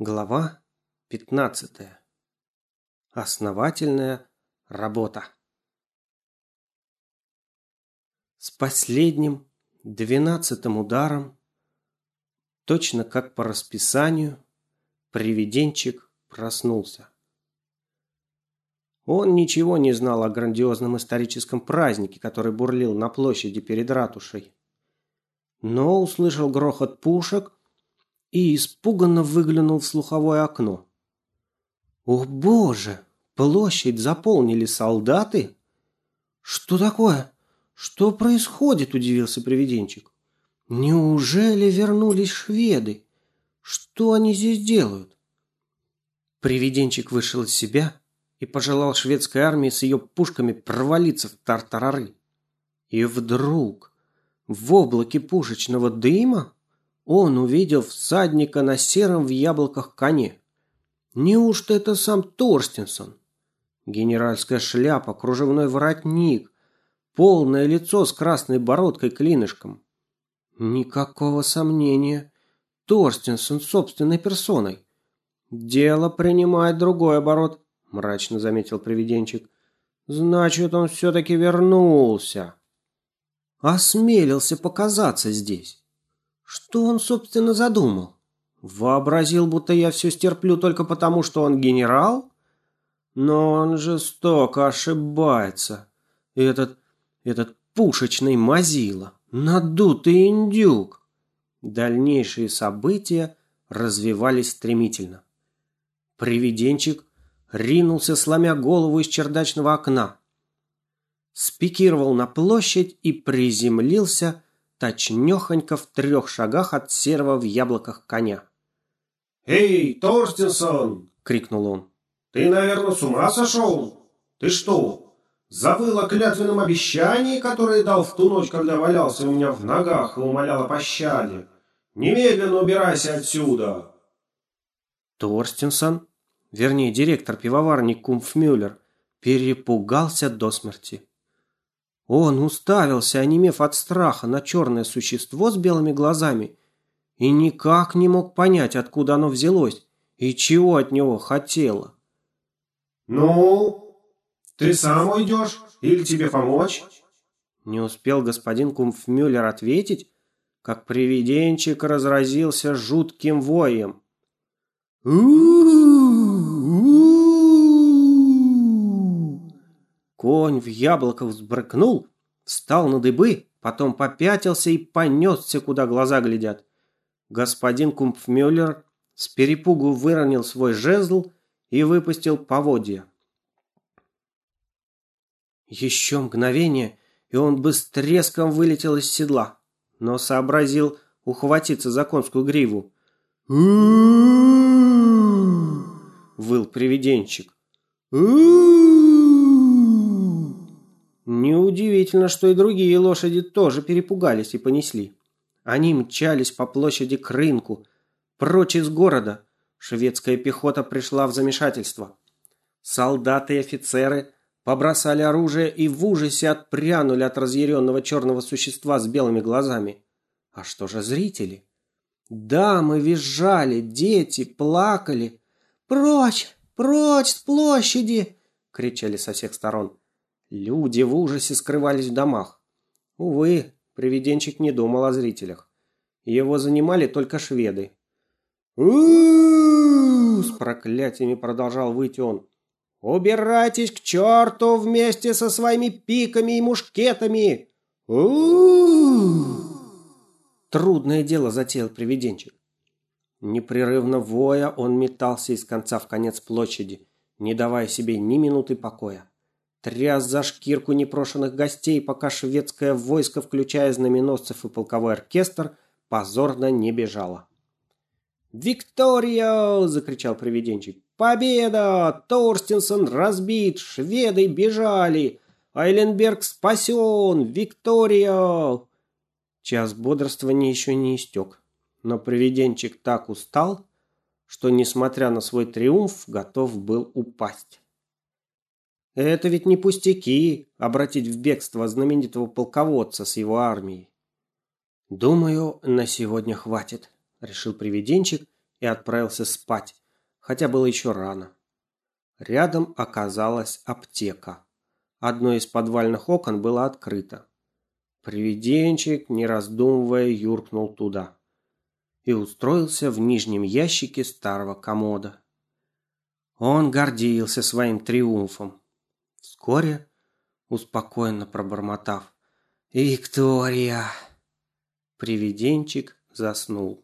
Глава 15. Основательная работа. С последним, двенадцатым ударом, точно как по расписанию, привиденчик проснулся. Он ничего не знал о грандиозном историческом празднике, который бурлил на площади перед ратушей. Но услышал грохот пушек и испуганно выглянул в слуховое окно. «О боже! Площадь заполнили солдаты?» «Что такое? Что происходит?» – удивился привиденчик. «Неужели вернулись шведы? Что они здесь делают?» Привиденчик вышел из себя и пожелал шведской армии с ее пушками провалиться в тартарары. И вдруг в облаке пушечного дыма он увидел всадника на сером в яблоках коне. Неужто это сам Торстенсон? Генеральская шляпа, кружевной воротник, полное лицо с красной бородкой-клинышком. Никакого сомнения, Торстенсон собственной персоной. Дело принимает другой оборот, мрачно заметил привиденчик. Значит, он все-таки вернулся. Осмелился показаться здесь. Что он, собственно, задумал? Вообразил, будто я все стерплю только потому, что он генерал? Но он жестоко ошибается. Этот, этот пушечный мазила, надутый индюк. Дальнейшие события развивались стремительно. Привиденчик ринулся, сломя голову из чердачного окна. Спикировал на площадь и приземлился точнёхонько в трех шагах от серого в яблоках коня. «Эй, Торстенсон!» — крикнул он. «Ты, наверное, с ума сошел? Ты что, забыл о клятвенном обещании, которое дал в ту ночь, когда валялся у меня в ногах и умолял о пощаде? Немедленно убирайся отсюда!» Торстенсон, вернее, директор пивоварни Кумфмюллер, перепугался до смерти. Он уставился, онемев от страха, на черное существо с белыми глазами и никак не мог понять, откуда оно взялось и чего от него хотело. «Ну, ты сам уйдешь или тебе помочь?» Не успел господин Кумфмюллер ответить, как привиденчик разразился жутким воем. Конь в яблоках взбрыкнул, встал на дыбы, потом попятился и понесся, куда глаза глядят. Господин Кумпфмюллер с перепугу выронил свой жезл и выпустил поводья. Еще мгновение, и он бы с треском вылетел из седла, но сообразил ухватиться за конскую гриву. выл привиденчик. Неудивительно, что и другие лошади тоже перепугались и понесли. Они мчались по площади к рынку, прочь из города. Шведская пехота пришла в замешательство. Солдаты и офицеры побросали оружие и в ужасе отпрянули от разъяренного черного существа с белыми глазами. А что же зрители? Дамы визжали, дети плакали. «Прочь! Прочь с площади!» – кричали со всех сторон. Люди в ужасе скрывались в домах. Увы, привиденчик не думал о зрителях. Его занимали только шведы. у с проклятиями продолжал выть он. «Убирайтесь к черту вместе со своими пиками и мушкетами! Трудное дело затеял привиденчик. Непрерывно воя, он метался из конца в конец площади, не давая себе ни минуты покоя тряс за шкирку непрошенных гостей, пока шведское войско, включая знаменосцев и полковой оркестр, позорно не бежало. «Виктория!» – закричал привиденчик. «Победа! Торстенсон разбит! Шведы бежали! Айленберг спасен! Виктория!» Час бодрствования еще не истек, но привиденчик так устал, что, несмотря на свой триумф, готов был упасть. Это ведь не пустяки обратить в бегство знаменитого полководца с его армией. Думаю, на сегодня хватит, решил привиденчик и отправился спать, хотя было еще рано. Рядом оказалась аптека. Одно из подвальных окон было открыто. Привиденчик, не раздумывая, юркнул туда и устроился в нижнем ящике старого комода. Он гордился своим триумфом. Вскоре, успокоенно пробормотав «Виктория!», привиденчик заснул.